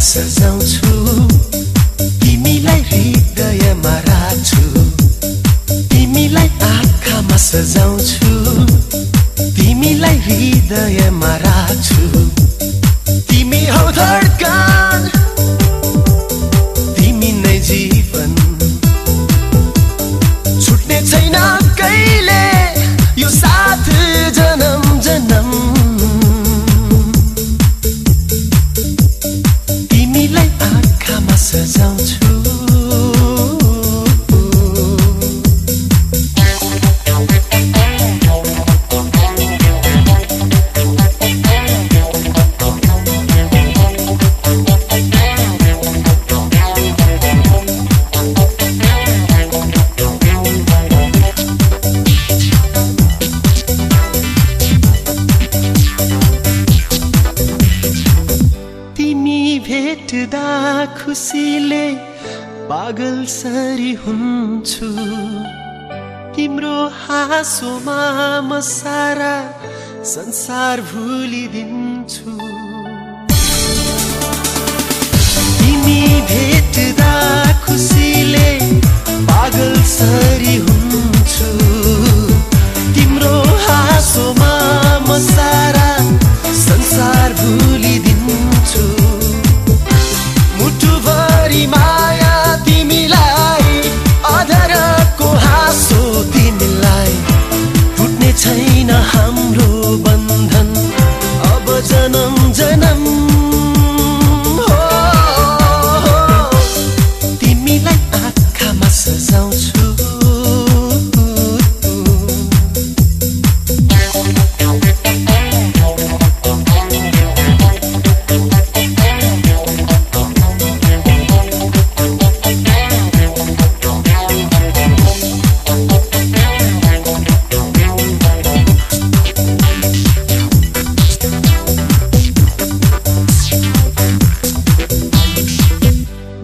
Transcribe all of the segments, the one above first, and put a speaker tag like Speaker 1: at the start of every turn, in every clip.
Speaker 1: sezon you. सजाउँछु तिमीलाई हृदयमा राख्छु। तिमी हौ धड्कन भेट्दा खुसीले पागल सरी हुन्छु। तिम्रो हाँसोमा म सारा संसार भुलिदिन्छु। तिमी भेट्दा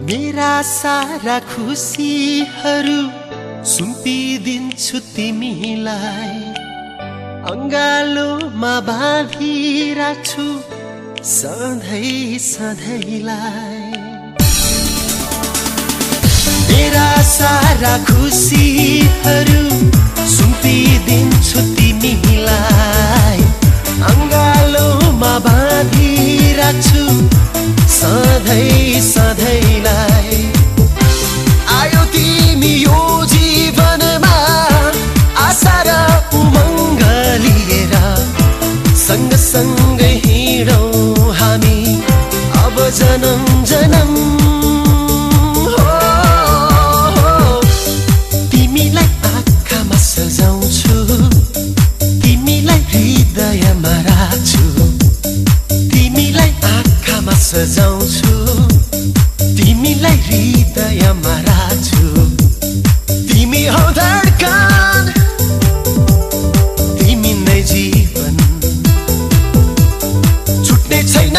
Speaker 1: मेरा सारा खुसीहरू सुम्पिदिन्छु तिमीलाई। अङ्गालोमा बाँधिराख्छु सधैँ सधैँलाई। मेरा सारा खुसीहरू सुम्पिदिन्छु तिमीलाई। अब जन्म। जन्म हो। तिमीलाई आँखामा सजाउँछु। तिमीलाई हृदयमा राख्छु। तिमीलाई आँखामा सजाउँछु। तिमीलाई हृदयमा राख्छु। तिमी हौ धड्कन। तिमी नै जीवन। छुट्ने छैन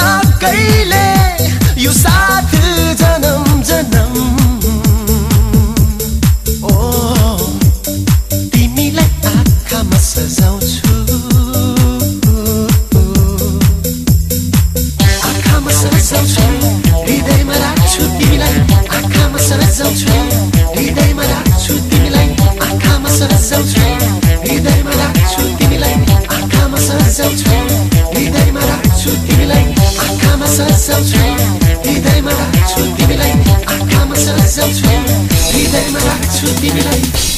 Speaker 1: हृदयमा राख्छु तिमीलाई आँखामा सजाउँछु हृदयमा राख्छु तिमीलाई